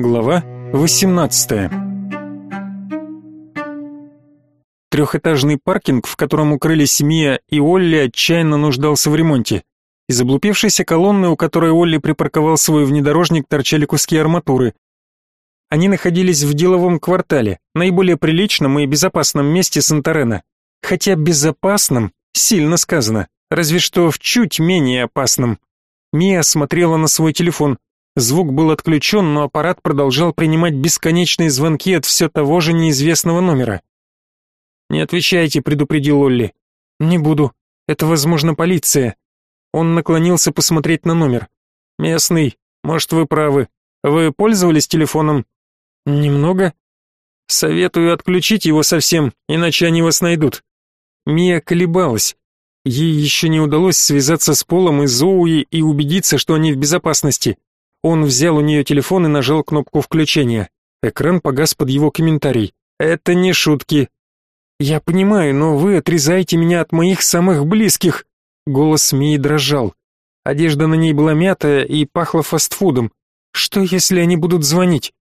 Глава 18 Трехэтажный паркинг, в котором укрылись Мия и Олли, отчаянно нуждался в ремонте. Из облупившейся колонны, у которой Олли припарковал свой внедорожник, торчали куски арматуры. Они находились в деловом квартале, наиболее приличном и безопасном месте Санторена. Хотя безопасном сильно сказано, разве что в чуть менее опасном. Мия смотрела на свой телефон. Звук был отключен, но аппарат продолжал принимать бесконечные звонки от все того же неизвестного номера. «Не отвечайте», — предупредил Олли. «Не буду. Это, возможно, полиция». Он наклонился посмотреть на номер. «Местный. Может, вы правы. Вы пользовались телефоном?» «Немного». «Советую отключить его совсем, иначе они вас найдут». Мия колебалась. Ей еще не удалось связаться с Полом и Зоуи и убедиться, что они в безопасности. Он взял у нее телефон и нажал кнопку включения. Экран погас под его комментарий. «Это не шутки. «Я понимаю, но вы отрезаете меня от моих самых близких!» Голос Мии дрожал. Одежда на ней была мятая и пахла фастфудом. «Что, если они будут звонить?»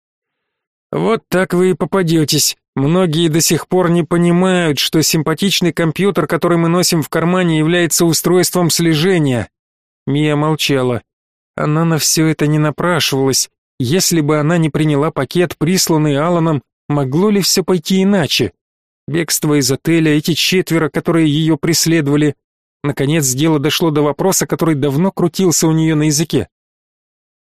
«Вот так вы и попадетесь. Многие до сих пор не понимают, что симпатичный компьютер, который мы носим в кармане, является устройством слежения». Мия молчала. Она на все это не напрашивалась. Если бы она не приняла пакет, присланный Аланом, могло ли все пойти иначе? Бегство из отеля, эти четверо, которые ее преследовали. Наконец дело дошло до вопроса, который давно крутился у нее на языке.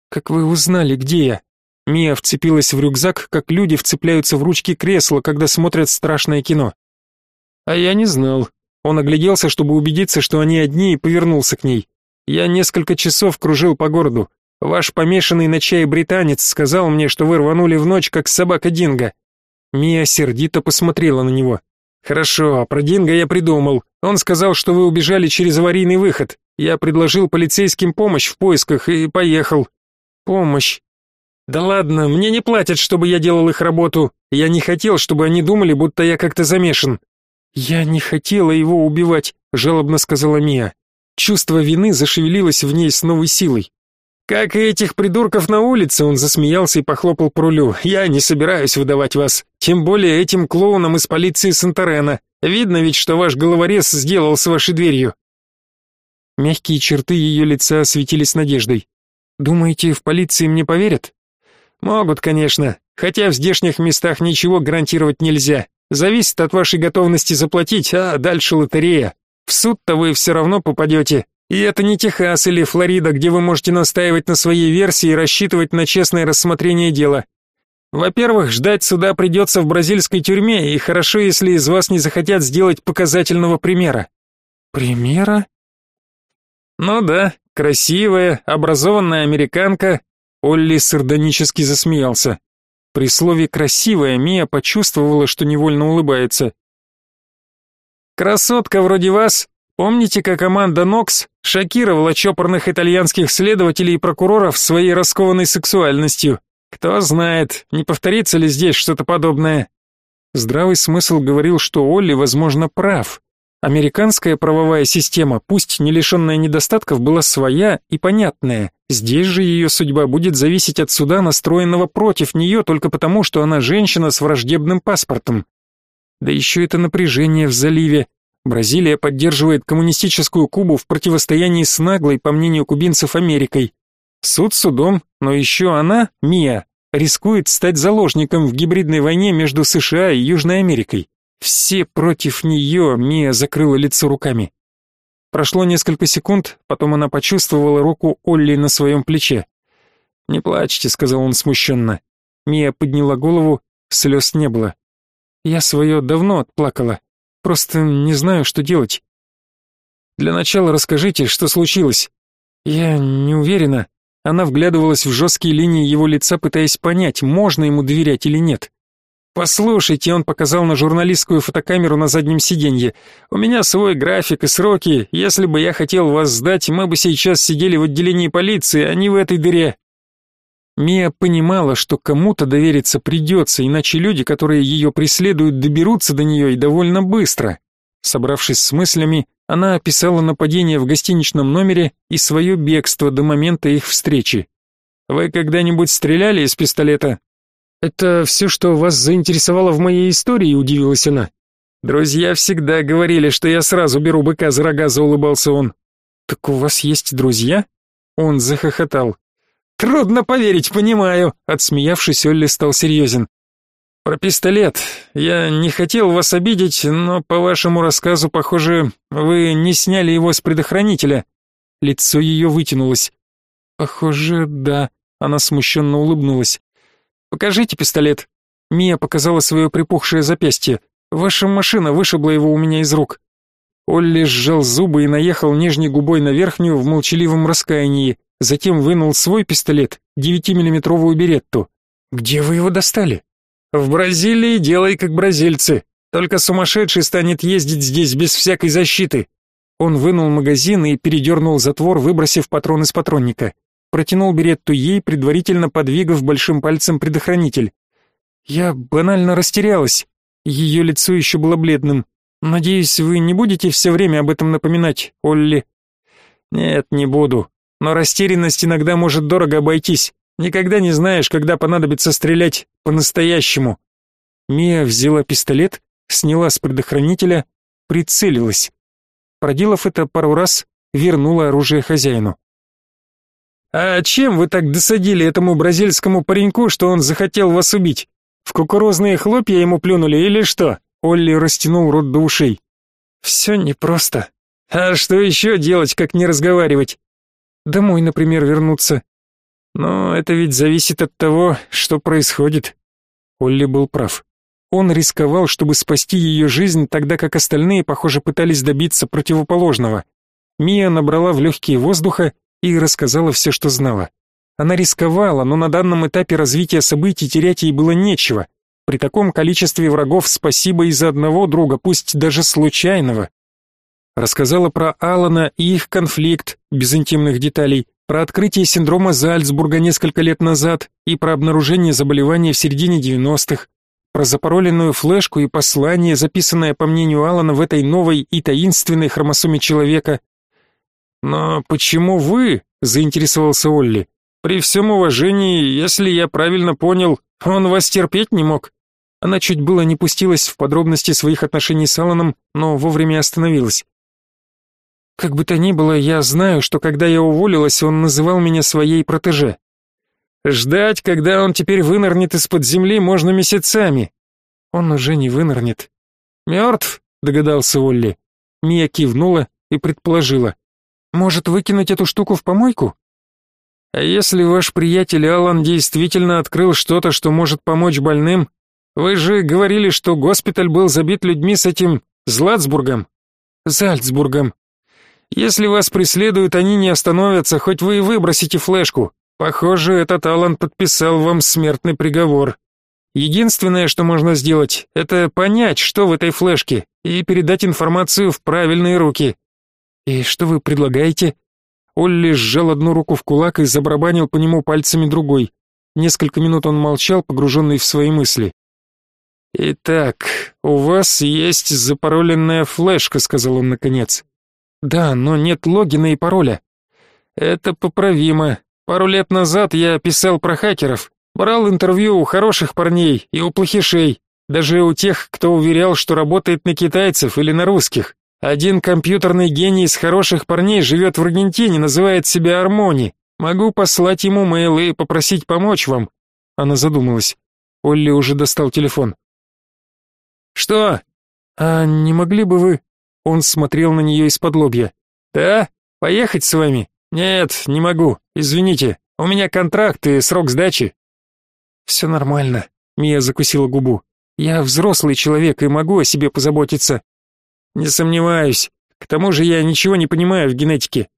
«Как вы узнали, где я?» Мия вцепилась в рюкзак, как люди вцепляются в ручки кресла, когда смотрят страшное кино. «А я не знал». Он огляделся, чтобы убедиться, что они одни, и повернулся к ней. «Я несколько часов кружил по городу. Ваш помешанный на чае британец сказал мне, что вы рванули в ночь, как собака Динго. Мия сердито посмотрела на него. «Хорошо, про Динго я придумал. Он сказал, что вы убежали через аварийный выход. Я предложил полицейским помощь в поисках и поехал». «Помощь?» «Да ладно, мне не платят, чтобы я делал их работу. Я не хотел, чтобы они думали, будто я как-то замешан». «Я не хотела его убивать», — жалобно сказала Мия. Чувство вины зашевелилось в ней с новой силой. Как и этих придурков на улице, он засмеялся и похлопал по рулю. Я не собираюсь выдавать вас, тем более этим клоунам из полиции Санторена. Видно ведь, что ваш головорез сделал с вашей дверью. Мягкие черты ее лица осветились надеждой. Думаете, в полиции мне поверят? Могут, конечно, хотя в здешних местах ничего гарантировать нельзя. Зависит от вашей готовности заплатить, а дальше лотерея. В суд-то вы все равно попадете. И это не Техас или Флорида, где вы можете настаивать на своей версии и рассчитывать на честное рассмотрение дела. Во-первых, ждать суда придется в бразильской тюрьме, и хорошо, если из вас не захотят сделать показательного примера. Примера? Ну да, красивая, образованная американка. Олли сардонически засмеялся. При слове «красивая» Мия почувствовала, что невольно улыбается. «Красотка вроде вас Помните, как Аманда Нокс шокировала чопорных итальянских следователей и прокуроров своей раскованной сексуальностью? Кто знает, не повторится ли здесь что-то подобное? Здравый смысл говорил, что Олли, возможно, прав. Американская правовая система, пусть не лишенная недостатков, была своя и понятная. Здесь же ее судьба будет зависеть от суда, настроенного против нее только потому, что она женщина с враждебным паспортом. Да еще это напряжение в заливе, Бразилия поддерживает коммунистическую Кубу в противостоянии с наглой, по мнению кубинцев, Америкой. Суд судом, но еще она, Мия, рискует стать заложником в гибридной войне между США и Южной Америкой. Все против нее, Мия закрыла лицо руками. Прошло несколько секунд, потом она почувствовала руку Олли на своем плече. «Не плачьте», — сказал он смущенно. Мия подняла голову, слез не было. «Я свое давно отплакала. Просто не знаю, что делать. Для начала расскажите, что случилось. Я не уверена. Она вглядывалась в жесткие линии его лица, пытаясь понять, можно ему доверять или нет. Послушайте, он показал на журналистскую фотокамеру на заднем сиденье. У меня свой график и сроки. Если бы я хотел вас сдать, мы бы сейчас сидели в отделении полиции, а не в этой дыре. Мия понимала, что кому-то довериться придется, иначе люди, которые ее преследуют, доберутся до нее и довольно быстро. Собравшись с мыслями, она описала нападение в гостиничном номере и свое бегство до момента их встречи. Вы когда-нибудь стреляли из пистолета? Это все, что вас заинтересовало в моей истории, удивилась она. Друзья всегда говорили, что я сразу беру быка за рога, заулыбался он. Так у вас есть друзья? Он захохотал. Трудно поверить, понимаю, отсмеявшись, Олли стал серьезен. Про пистолет. Я не хотел вас обидеть, но по вашему рассказу, похоже, вы не сняли его с предохранителя. Лицо ее вытянулось. Похоже, да. Она смущенно улыбнулась. Покажите пистолет. Мия показала свое припухшее запястье. Ваша машина вышибла его у меня из рук. Олли сжал зубы и наехал нижней губой на верхнюю в молчаливом раскаянии, затем вынул свой пистолет, девятимиллиметровую беретту. «Где вы его достали?» «В Бразилии делай как бразильцы. Только сумасшедший станет ездить здесь без всякой защиты». Он вынул магазин и передернул затвор, выбросив патрон из патронника. Протянул беретту ей, предварительно подвигав большим пальцем предохранитель. Я банально растерялась. Ее лицо еще было бледным. Надеюсь, вы не будете все время об этом напоминать, Олли. Нет, не буду. Но растерянность иногда может дорого обойтись. Никогда не знаешь, когда понадобится стрелять по-настоящему. Мия взяла пистолет, сняла с предохранителя, прицелилась. Проделав это пару раз, вернула оружие хозяину. «А чем вы так досадили этому бразильскому пареньку, что он захотел вас убить? В кукурузные хлопья ему плюнули или что?» Олли растянул рот до ушей. «Все непросто. А что еще делать, как не разговаривать? Домой, например, вернуться. Но это ведь зависит от того, что происходит». Олли был прав. Он рисковал, чтобы спасти ее жизнь, тогда как остальные, похоже, пытались добиться противоположного. Мия набрала в легкие воздуха и рассказала все, что знала. Она рисковала, но на данном этапе развития событий терять ей было нечего. При таком количестве врагов спасибо из за одного друга, пусть даже случайного. Рассказала про Алана и их конфликт, без интимных деталей, про открытие синдрома Зальцбурга несколько лет назад и про обнаружение заболевания в середине 90-х, про запароленную флешку и послание, записанное, по мнению Алана, в этой новой и таинственной хромосоме человека. «Но почему вы?» — заинтересовался Олли. «При всем уважении, если я правильно понял, он вас терпеть не мог. Она чуть было не пустилась в подробности своих отношений с Алланом, но вовремя остановилась. Как бы то ни было, я знаю, что когда я уволилась, он называл меня своей протеже. Ждать, когда он теперь вынырнет из-под земли, можно месяцами. Он уже не вынырнет. Мертв, догадался Олли. Мия кивнула и предположила. Может, выкинуть эту штуку в помойку? А если ваш приятель Алан действительно открыл что-то, что может помочь больным, вы же говорили, что госпиталь был забит людьми с этим Златсбургом. Зальцбургом. Если вас преследуют, они не остановятся, хоть вы и выбросите флешку. Похоже, этот Алан подписал вам смертный приговор. Единственное, что можно сделать, это понять, что в этой флешке, и передать информацию в правильные руки. И что вы предлагаете? Олли сжал одну руку в кулак и забарабанил по нему пальцами другой. Несколько минут он молчал, погруженный в свои мысли. «Итак, у вас есть запароленная флешка», — сказал он наконец. «Да, но нет логина и пароля». «Это поправимо. Пару лет назад я писал про хакеров, брал интервью у хороших парней и у плохишей, даже у тех, кто уверял, что работает на китайцев или на русских. Один компьютерный гений из хороших парней живет в Аргентине, называет себя Армони. Могу послать ему мейл и попросить помочь вам». Она задумалась. Олли уже достал телефон. «Что?» «А не могли бы вы...» Он смотрел на нее из-под лобья. «Да? Поехать с вами?» «Нет, не могу. Извините. У меня контракт и срок сдачи». «Все нормально», — Мия закусила губу. «Я взрослый человек и могу о себе позаботиться». «Не сомневаюсь. К тому же я ничего не понимаю в генетике.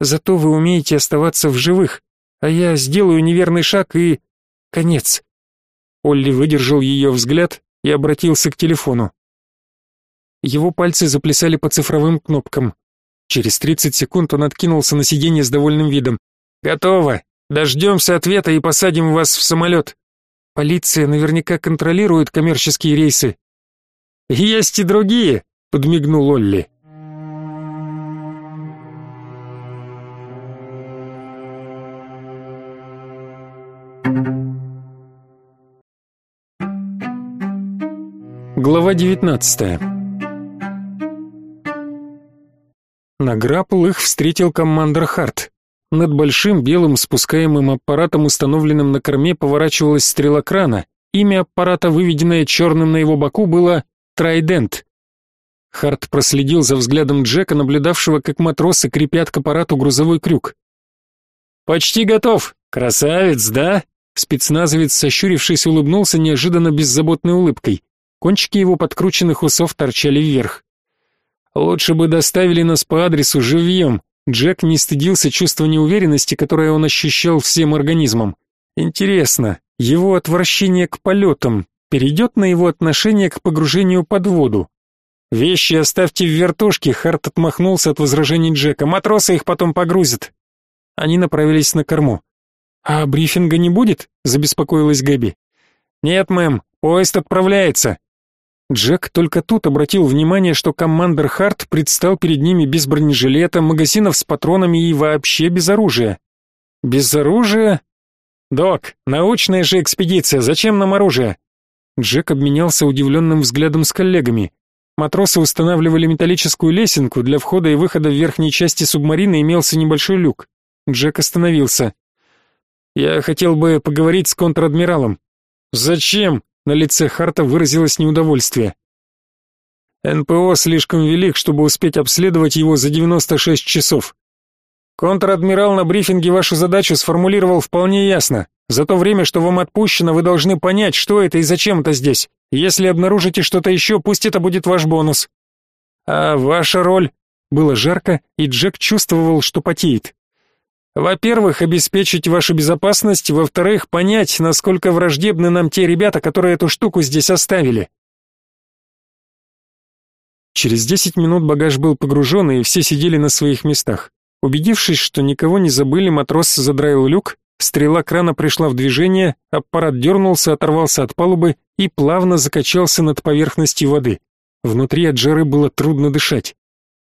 Зато вы умеете оставаться в живых, а я сделаю неверный шаг и... конец». Олли выдержал ее взгляд, и обратился к телефону. Его пальцы заплясали по цифровым кнопкам. Через 30 секунд он откинулся на сиденье с довольным видом. «Готово! Дождемся ответа и посадим вас в самолет. Полиция наверняка контролирует коммерческие рейсы». «Есть и другие», — подмигнул Олли. Глава 19 На грапл их встретил командир Харт. Над большим белым спускаемым аппаратом, установленным на корме, поворачивалась стрела крана. Имя аппарата, выведенное черным на его боку, было «Трайдент». Харт проследил за взглядом Джека, наблюдавшего, как матросы крепят к аппарату грузовой крюк. «Почти готов! Красавец, да?» Спецназовец, сощурившись, улыбнулся неожиданно беззаботной улыбкой. Кончики его подкрученных усов торчали вверх. «Лучше бы доставили нас по адресу живьем», Джек не стыдился чувства неуверенности, которое он ощущал всем организмом. Интересно, его отвращение к полетам перейдет на его отношение к погружению под воду? «Вещи оставьте в вертушке», — Харт отмахнулся от возражений Джека. «Матросы их потом погрузят». Они направились на корму. «А брифинга не будет?» — забеспокоилась Гэби. «Нет, мэм, поезд отправляется». Джек только тут обратил внимание, что командир Харт предстал перед ними без бронежилета, магазинов с патронами и вообще без оружия. Без оружия? Док, научная же экспедиция, зачем нам оружие? Джек обменялся удивленным взглядом с коллегами. Матросы устанавливали металлическую лесенку, для входа и выхода в верхней части субмарины имелся небольшой люк. Джек остановился. Я хотел бы поговорить с контр-адмиралом. Зачем? На лице Харта выразилось неудовольствие. НПО слишком велик, чтобы успеть обследовать его за 96 часов. Контр-адмирал на брифинге вашу задачу сформулировал вполне ясно. За то время, что вам отпущено, вы должны понять, что это и зачем это здесь. Если обнаружите что-то еще, пусть это будет ваш бонус. А ваша роль? Было жарко, и Джек чувствовал, что потеет. Во-первых, обеспечить вашу безопасность, во-вторых, понять, насколько враждебны нам те ребята, которые эту штуку здесь оставили. Через десять минут багаж был погружен, и все сидели на своих местах. Убедившись, что никого не забыли, матрос задраил люк, стрела крана пришла в движение, аппарат дернулся, оторвался от палубы и плавно закачался над поверхностью воды. Внутри от жары было трудно дышать.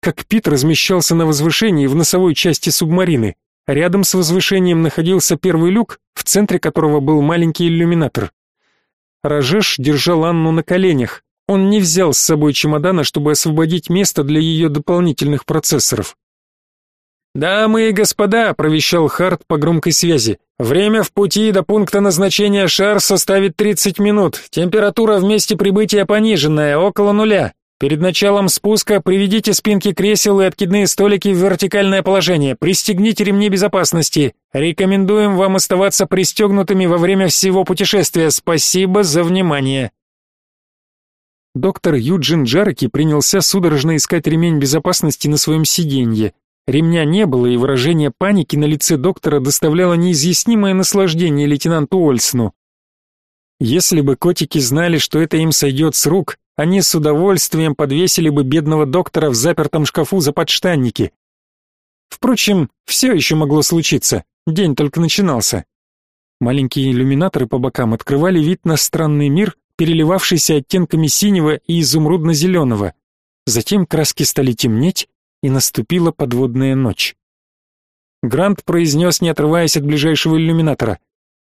Кокпит размещался на возвышении в носовой части субмарины. Рядом с возвышением находился первый люк, в центре которого был маленький иллюминатор. Рожеш держал Анну на коленях. Он не взял с собой чемодана, чтобы освободить место для ее дополнительных процессоров. «Дамы и господа», — провещал Харт по громкой связи, — «время в пути до пункта назначения шар составит 30 минут. Температура в месте прибытия пониженная, около нуля. Перед началом спуска приведите спинки кресел и откидные столики в вертикальное положение. Пристегните ремни безопасности. Рекомендуем вам оставаться пристегнутыми во время всего путешествия. Спасибо за внимание. Доктор Юджин Джарки принялся судорожно искать ремень безопасности на своем сиденье. Ремня не было, и выражение паники на лице доктора доставляло неизъяснимое наслаждение лейтенанту Ольсну. Если бы котики знали, что это им сойдет с рук, они с удовольствием подвесили бы бедного доктора в запертом шкафу за подштанники. Впрочем, все еще могло случиться, день только начинался. Маленькие иллюминаторы по бокам открывали вид на странный мир, переливавшийся оттенками синего и изумрудно-зеленого. Затем краски стали темнеть, и наступила подводная ночь. Грант произнес, не отрываясь от ближайшего иллюминатора.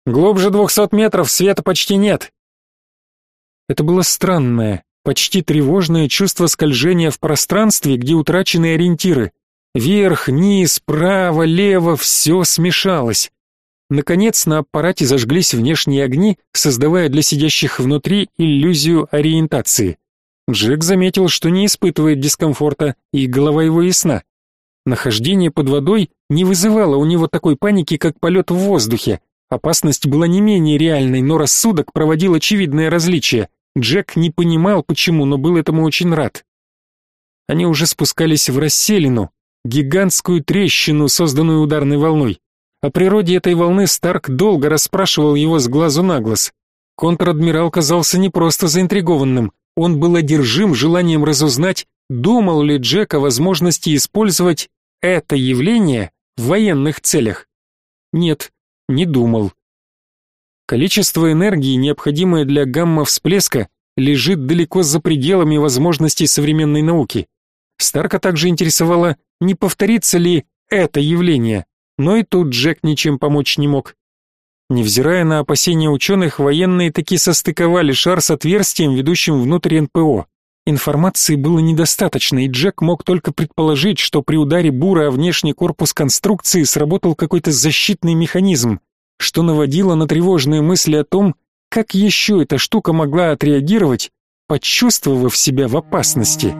«Глубже двухсот метров света почти нет». Это было странное, почти тревожное чувство скольжения в пространстве, где утрачены ориентиры. Вверх, низ, право, лево, все смешалось. Наконец на аппарате зажглись внешние огни, создавая для сидящих внутри иллюзию ориентации. Джек заметил, что не испытывает дискомфорта, и голова его ясна. Нахождение под водой не вызывало у него такой паники, как полет в воздухе. Опасность была не менее реальной, но рассудок проводил очевидное различие. Джек не понимал почему, но был этому очень рад. Они уже спускались в расселину, гигантскую трещину, созданную ударной волной. О природе этой волны Старк долго расспрашивал его с глазу на глаз. Контр-адмирал казался не просто заинтригованным, он был одержим желанием разузнать, думал ли Джек о возможности использовать это явление в военных целях. Нет, не думал. Количество энергии, необходимое для гамма-всплеска, лежит далеко за пределами возможностей современной науки. Старка также интересовало, не повторится ли это явление, но и тут Джек ничем помочь не мог. Невзирая на опасения ученых, военные таки состыковали шар с отверстием, ведущим внутрь НПО. Информации было недостаточно, и Джек мог только предположить, что при ударе бура о внешний корпус конструкции сработал какой-то защитный механизм, что наводило на тревожные мысли о том, как еще эта штука могла отреагировать, почувствовав себя в опасности.